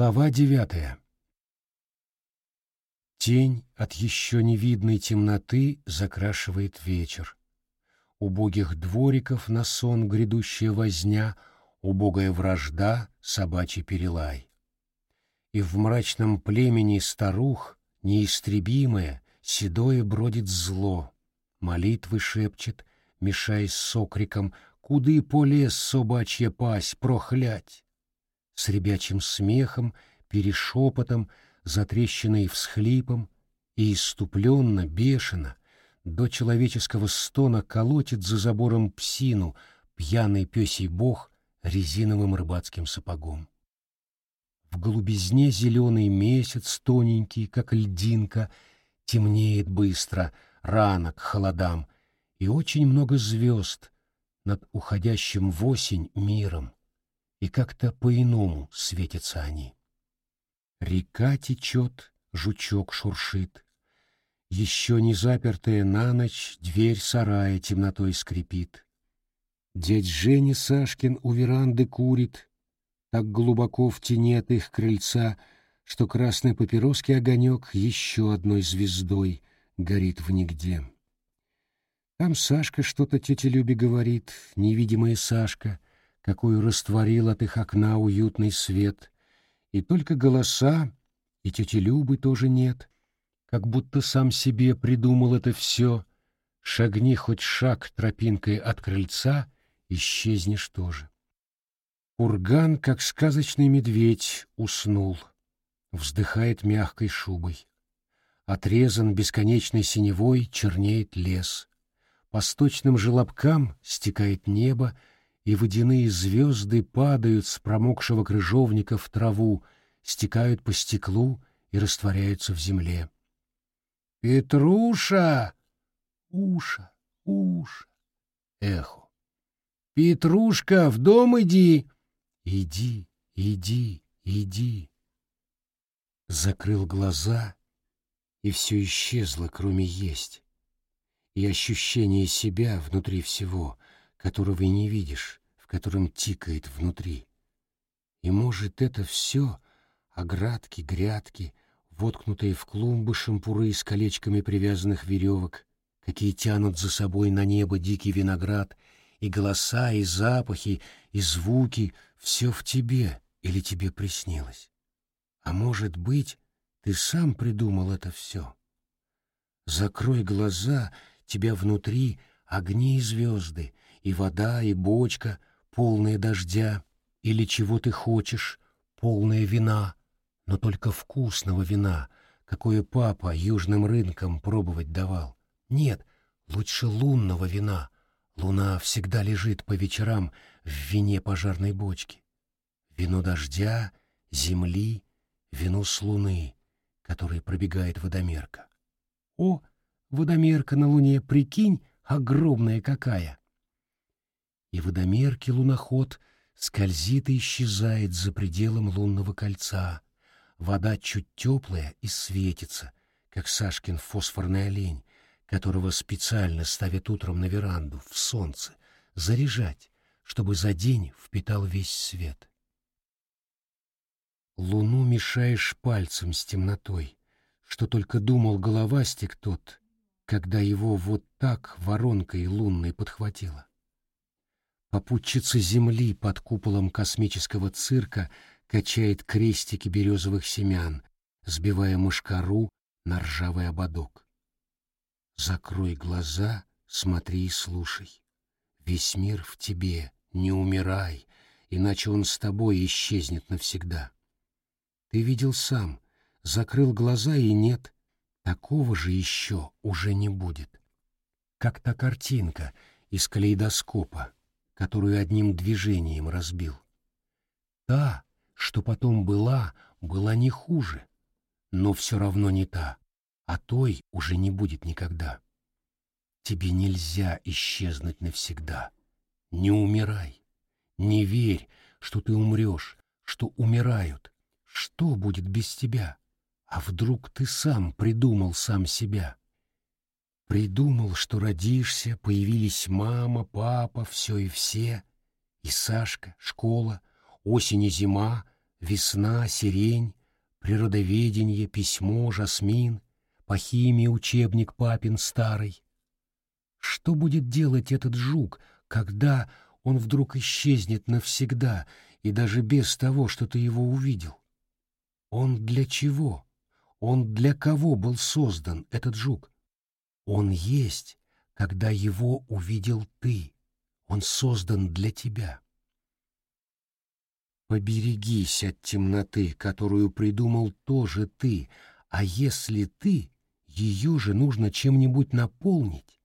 Глава девятая. Тень от еще невидной темноты закрашивает вечер. Убогих двориков на сон грядущая возня, убогая вражда, собачий перелай. И в мрачном племени старух неистребимое, седое бродит зло, молитвы шепчет, мешаясь с окриком, куды полез собачья пась прохлять с ребячим смехом, перешепотом, затрещиной всхлипом, и иступленно, бешено, до человеческого стона колотит за забором псину пьяный песий бог резиновым рыбацким сапогом. В голубизне зеленый месяц, тоненький, как льдинка, темнеет быстро, рано к холодам, и очень много звезд над уходящим в осень миром и как-то по-иному светятся они. Река течет, жучок шуршит. Еще не запертая на ночь дверь сарая темнотой скрипит. Дядь Женя Сашкин у веранды курит, так глубоко в тени от их крыльца, что красный папироский огонек еще одной звездой горит в нигде. Там Сашка что-то тете Любе говорит, невидимая Сашка — какую растворил от их окна уютный свет, и только голоса, и тети Любы тоже нет, как будто сам себе придумал это все. Шагни хоть шаг тропинкой от крыльца, исчезнешь тоже. Урган, как сказочный медведь, уснул, вздыхает мягкой шубой. Отрезан бесконечной синевой чернеет лес. По сточным желобкам стекает небо, и водяные звезды падают с промокшего крыжовника в траву, стекают по стеклу и растворяются в земле. «Петруша!» «Уша! Уша!» Эхо. «Петрушка, в дом иди!» «Иди, иди, иди!» Закрыл глаза, и все исчезло, кроме есть, и ощущение себя внутри всего, которого не видишь, которым тикает внутри. И может это все — оградки, грядки, воткнутые в клумбы шампуры с колечками привязанных веревок, какие тянут за собой на небо дикий виноград, и голоса, и запахи, и звуки — все в тебе или тебе приснилось. А может быть, ты сам придумал это все. Закрой глаза, тебя внутри огни и звезды, и вода, и бочка — полное дождя, или чего ты хочешь, полное вина, но только вкусного вина, какое папа южным рынкам пробовать давал. Нет, лучше лунного вина. Луна всегда лежит по вечерам в вине пожарной бочки. Вино дождя, земли, вино с луны, которой пробегает водомерка. О, водомерка на луне, прикинь, огромная какая! И водомерки луноход скользит и исчезает за пределом лунного кольца. Вода чуть теплая и светится, как Сашкин фосфорный олень, которого специально ставят утром на веранду, в солнце, заряжать, чтобы за день впитал весь свет. Луну мешаешь пальцем с темнотой, что только думал головастик тот, когда его вот так воронкой лунной подхватило. Попутчица земли под куполом космического цирка качает крестики березовых семян, сбивая мышкару на ржавый ободок. Закрой глаза, смотри и слушай. Весь мир в тебе, не умирай, иначе он с тобой исчезнет навсегда. Ты видел сам, закрыл глаза и нет, такого же еще уже не будет. Как та картинка из калейдоскопа, которую одним движением разбил. Та, что потом была, была не хуже, но все равно не та, а той уже не будет никогда. Тебе нельзя исчезнуть навсегда. Не умирай. Не верь, что ты умрешь, что умирают. Что будет без тебя? А вдруг ты сам придумал сам себя? Придумал, что родишься, появились мама, папа, все и все, и Сашка, школа, осень и зима, Весна, сирень, природоведение, письмо, жасмин, по химии учебник папин старый. Что будет делать этот жук, когда он вдруг исчезнет навсегда и даже без того, что ты его увидел? Он для чего? Он для кого был создан, этот жук? Он есть, когда его увидел ты. Он создан для тебя. Поберегись от темноты, которую придумал тоже ты, а если ты, ее же нужно чем-нибудь наполнить.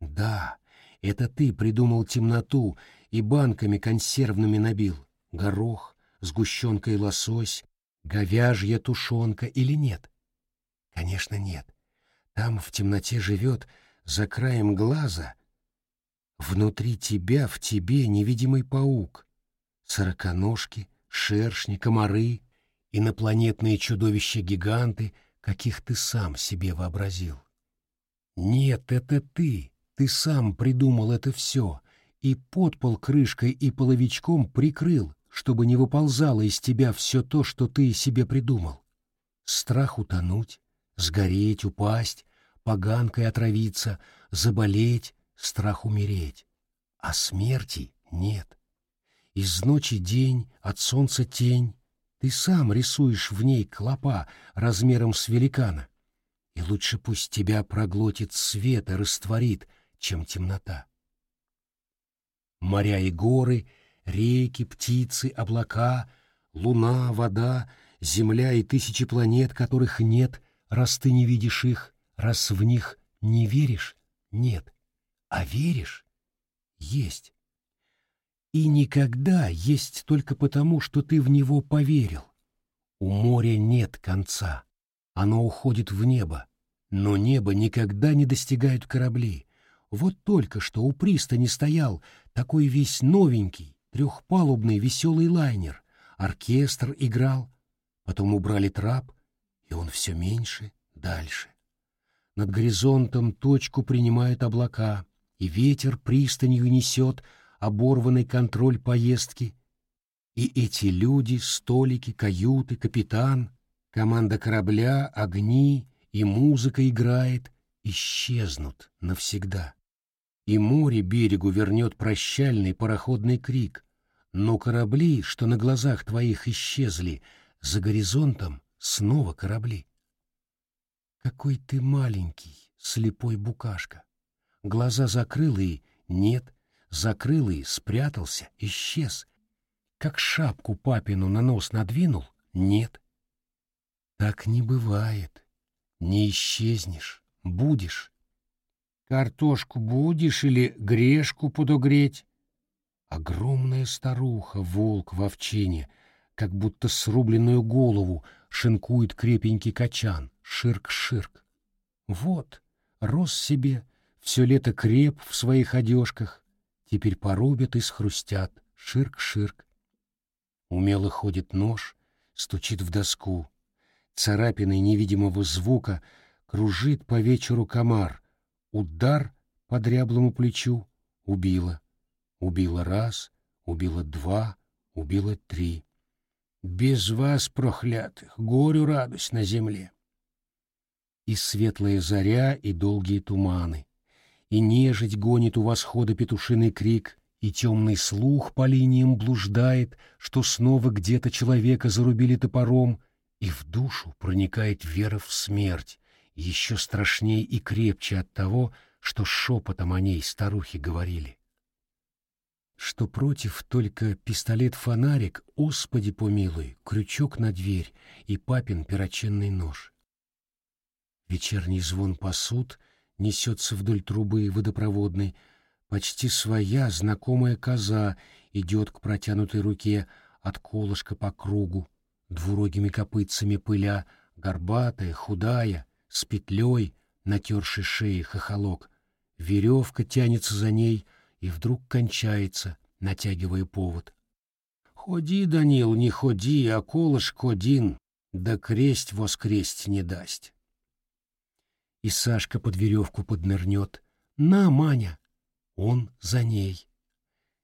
Да, это ты придумал темноту и банками консервными набил. Горох, сгущенка и лосось, говяжья тушенка или нет? Конечно, нет. Там в темноте живет, за краем глаза, внутри тебя, в тебе невидимый паук, сороконожки, шершни, комары, инопланетные чудовища-гиганты, каких ты сам себе вообразил. Нет, это ты, ты сам придумал это все, и подпол крышкой и половичком прикрыл, чтобы не выползало из тебя все то, что ты себе придумал. Страх утонуть, сгореть, упасть, поганкой отравиться, заболеть, страх умереть. А смерти нет. Из ночи день, от солнца тень. Ты сам рисуешь в ней клопа размером с великана. И лучше пусть тебя проглотит свет и растворит, чем темнота. Моря и горы, реки, птицы, облака, луна, вода, земля и тысячи планет, которых нет, раз ты не видишь их, раз в них не веришь, нет, а веришь, есть. И никогда есть только потому, что ты в него поверил. У моря нет конца, оно уходит в небо, но небо никогда не достигают корабли. Вот только что у пристани стоял такой весь новенький, трехпалубный веселый лайнер. Оркестр играл, потом убрали трап, и он все меньше, дальше. Над горизонтом точку принимают облака, и ветер пристанью несет оборванный контроль поездки. И эти люди, столики, каюты, капитан, команда корабля, огни и музыка играет, исчезнут навсегда. И море берегу вернет прощальный пароходный крик, но корабли, что на глазах твоих исчезли, за горизонтом снова корабли. Какой ты маленький, слепой букашка. Глаза закрыл и нет, закрыл и спрятался, исчез. Как шапку папину на нос надвинул, нет. Так не бывает. Не исчезнешь, будешь. Картошку будешь или грешку подогреть? Огромная старуха, волк в овчине, как будто срубленную голову шинкует крепенький качан. Ширк-ширк. Вот, рос себе, все лето креп в своих одежках, теперь порубят и схрустят. Ширк-ширк. Умело ходит нож, стучит в доску. Царапиной невидимого звука кружит по вечеру комар. Удар по дряблому плечу убила. Убила раз, убила два, убила три. Без вас, прохлятых, горю радость на земле и светлая заря, и долгие туманы, и нежить гонит у восхода петушиный крик, и темный слух по линиям блуждает, что снова где-то человека зарубили топором, и в душу проникает вера в смерть, еще страшней и крепче от того, что шепотом о ней старухи говорили. Что против только пистолет-фонарик, Господи помилуй, крючок на дверь и папин перочинный нож. Вечерний звон посуд несется вдоль трубы водопроводной. Почти своя знакомая коза идет к протянутой руке от колышка по кругу, двурогими копытцами пыля, горбатая, худая, с петлей, натершей шеи хохолок. Веревка тянется за ней и вдруг кончается, натягивая повод. Ходи, Данил, не ходи, а колышк один, да кресть воскресть не даст и Сашка под веревку поднырнет. «На, Маня!» Он за ней.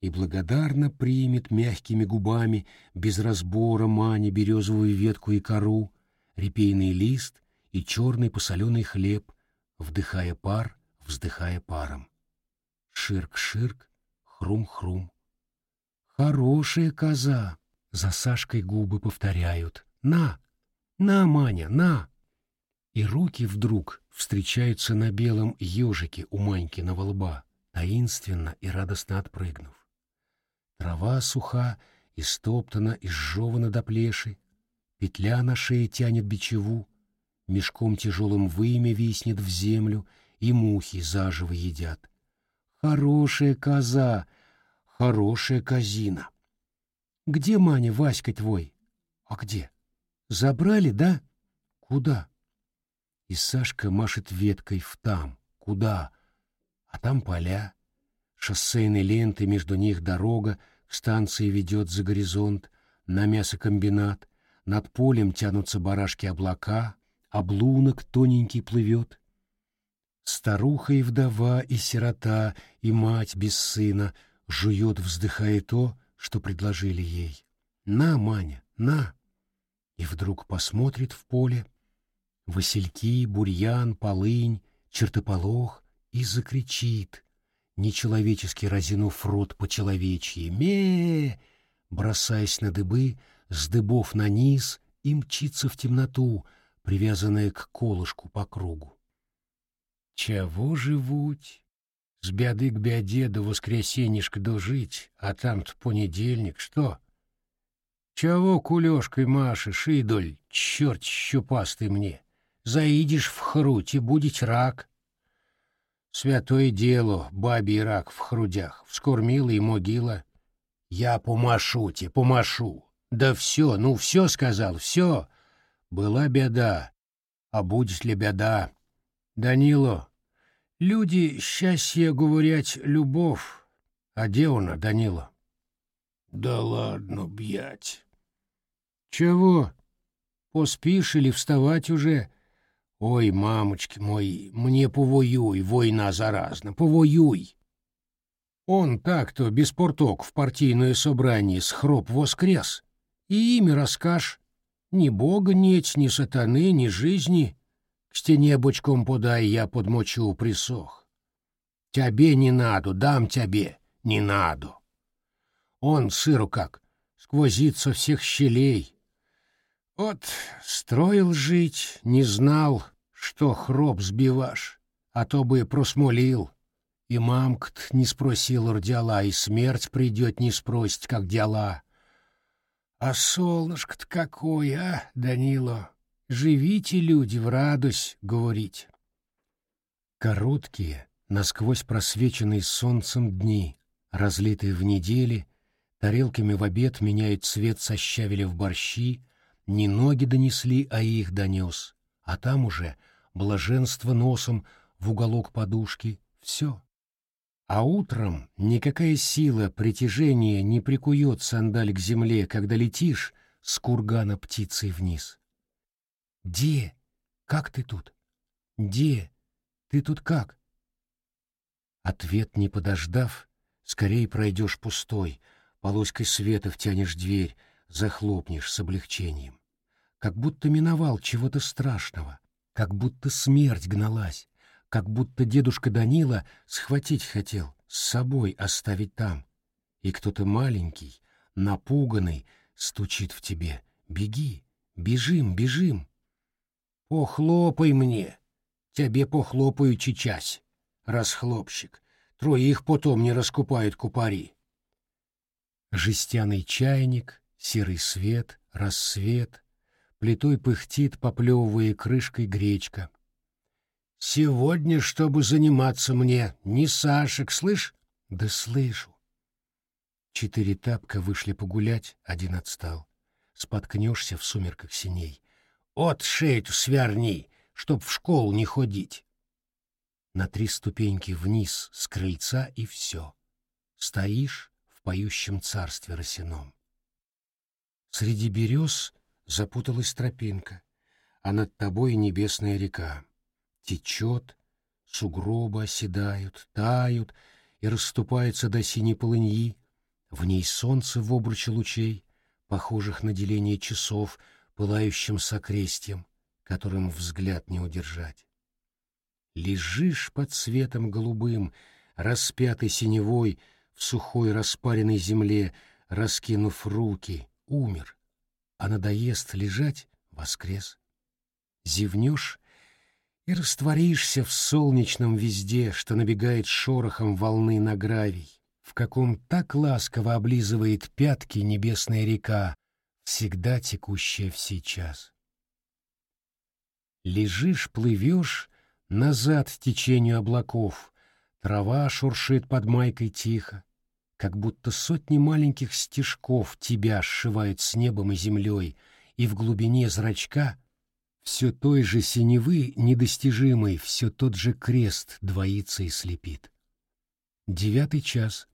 и благодарно примет мягкими губами без разбора мани березовую ветку и кору, репейный лист и черный посоленый хлеб, вдыхая пар, вздыхая паром. Ширк-ширк, хрум-хрум. Хорошая коза, за Сашкой губы повторяют. На, на, Маня, на. И руки вдруг встречаются на белом ежике у Манькиного лба, таинственно и радостно отпрыгнув. Трава суха, истоптана и сжевана до плеши, петля на шее тянет бичеву, мешком тяжелым вымя виснет в землю, и мухи заживо едят. Хорошая коза, хорошая козина. Где, Маня, Васька твой? А где? Забрали, да? Куда? И Сашка машет веткой в там. Куда? А там поля. Шоссейные ленты, между них дорога, к станции ведет за горизонт, на мясокомбинат. Над полем тянутся барашки облака, облунок тоненький плывет. Старуха и вдова, и сирота, и мать без сына жует, вздыхая то, что предложили ей. «На, Маня, на!» И вдруг посмотрит в поле, васильки, бурьян, полынь, чертополох и закричит, нечеловечески разинув рот по-человечьи, ме бросаясь на дыбы, с дыбов на низ и мчится в темноту, привязанная к колышку по кругу. Чего живуть? С бяды к бяде до воскресеньишка дожить, а там-то понедельник, что? Чего кулёшкой машешь, идоль, черт щупастый мне? Заидешь в хруть и будет рак. Святое дело, бабий рак в хрудях, вскормила и могила. Я помашу тебе, помашу. Да все, ну все сказал, все. Была беда, а будет ли беда? Данило, люди счастье говорят любовь, а где она, Данила? Да ладно, бьять. Чего? Поспишь или вставать уже? Ой, мамочки мои, мне повоюй, война заразна, повоюй. Он так-то без порток в партийное собрание схроп воскрес, и имя расскажь. Ни бога нет, ни сатаны, ни жизни. К стене бочком подай, я подмочу, присох. Тебе не надо, дам тебе, не надо. Он сыру как, сквозит со всех щелей, вот строил жить, не знал, что хроб сбиваш, а то бы просмолил. И мамка не спросил родила, и смерть придет не спросить, как дела. А солнышко-то какое, а, Данило? Живите, люди, в радость, говорить. Короткие, насквозь просвеченные солнцем дни, разлитые в недели, тарелками в обед меняют цвет со щавеля в борщи, не ноги донесли, а их донес. А там уже блаженство носом в уголок подушки. Все. А утром никакая сила притяжения не прикует сандаль к земле, когда летишь с кургана птицей вниз. «Де? Как ты тут? Де? Ты тут как?» Ответ не подождав, скорее пройдешь пустой, полоской света втянешь дверь, захлопнешь с облегчением как будто миновал чего-то страшного, как будто смерть гналась, как будто дедушка Данила схватить хотел, с собой оставить там. И кто-то маленький, напуганный, стучит в тебе. «Беги, бежим, бежим!» «Похлопай мне!» «Тебе похлопаю чечас, расхлопщик. Троих потом не раскупают купари». Жестяный чайник, серый свет, рассвет, плитой пыхтит, поплевывая крышкой гречка. «Сегодня, чтобы заниматься мне, не Сашек, слышь?» «Да слышу». Четыре тапка вышли погулять, один отстал. Споткнешься в сумерках синей. «От шею сверни, чтоб в школу не ходить!» На три ступеньки вниз с крыльца и все. Стоишь в поющем царстве росяном. Среди берез запуталась тропинка, а над тобой небесная река. Течет, сугробы оседают, тают и расступаются до синей полыньи, В ней солнце в обруче лучей, похожих на деление часов, пылающим сокрестием, которым взгляд не удержать. Лежишь под светом голубым, распятый синевой, в сухой распаренной земле, раскинув руки, умер, а надоест лежать — воскрес. Зевнешь и растворишься в солнечном везде, что набегает шорохом волны на гравий, в каком так ласково облизывает пятки небесная река, всегда текущая в сейчас. Лежишь, плывешь назад течению облаков, трава шуршит под майкой тихо, как будто сотни маленьких стежков тебя сшивают с небом и землей, и в глубине зрачка все той же синевы недостижимой все тот же крест двоится и слепит. Девятый час.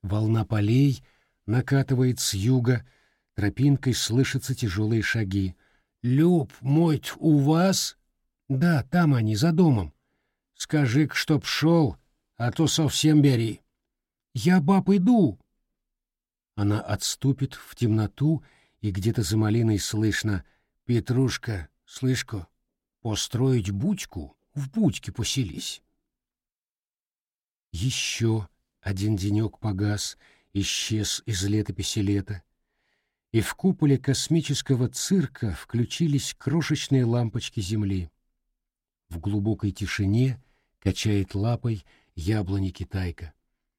Волна полей накатывает с юга, тропинкой слышатся тяжелые шаги. «Люб, мой у вас?» «Да, там они, за домом». «Скажи-ка, чтоб шел, а то совсем бери». «Я, баб, иду!» Она отступит в темноту, и где-то за малиной слышно «Петрушка, слышко, построить бучку, в бучке поселись». Еще один денек погас, исчез из летописи лета, и в куполе космического цирка включились крошечные лампочки Земли. В глубокой тишине качает лапой яблони-китайка.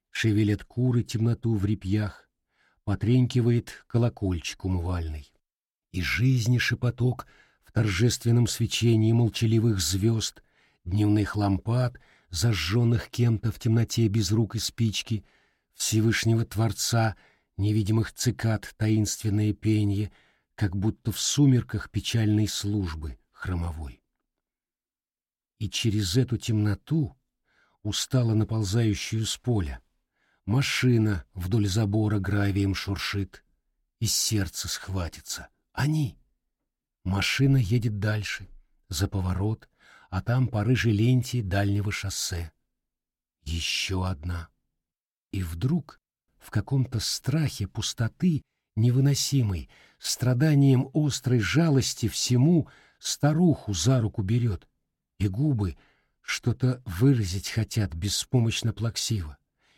Шевелят куры темноту в репьях, потренькивает колокольчик умывальный. И жизни шепоток в торжественном свечении молчаливых звезд, дневных лампад, зажженных кем-то в темноте без рук и спички, Всевышнего Творца, невидимых цикад таинственное пенье, как будто в сумерках печальной службы хромовой. И через эту темноту, устало наползающую с поля, Машина вдоль забора гравием шуршит. И сердце схватится. Они. Машина едет дальше, за поворот, а там по рыжей ленте дальнего шоссе. Еще одна. И вдруг в каком-то страхе пустоты невыносимой, страданием острой жалости всему старуху за руку берет, и губы что-то выразить хотят беспомощно плаксиво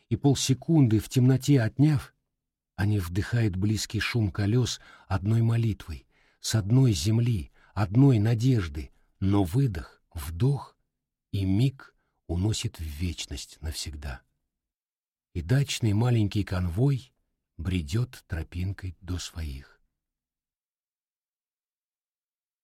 и полсекунды в темноте отняв, они вдыхают близкий шум колес одной молитвой, с одной земли, одной надежды, но выдох, вдох и миг уносит в вечность навсегда. И дачный маленький конвой бредет тропинкой до своих.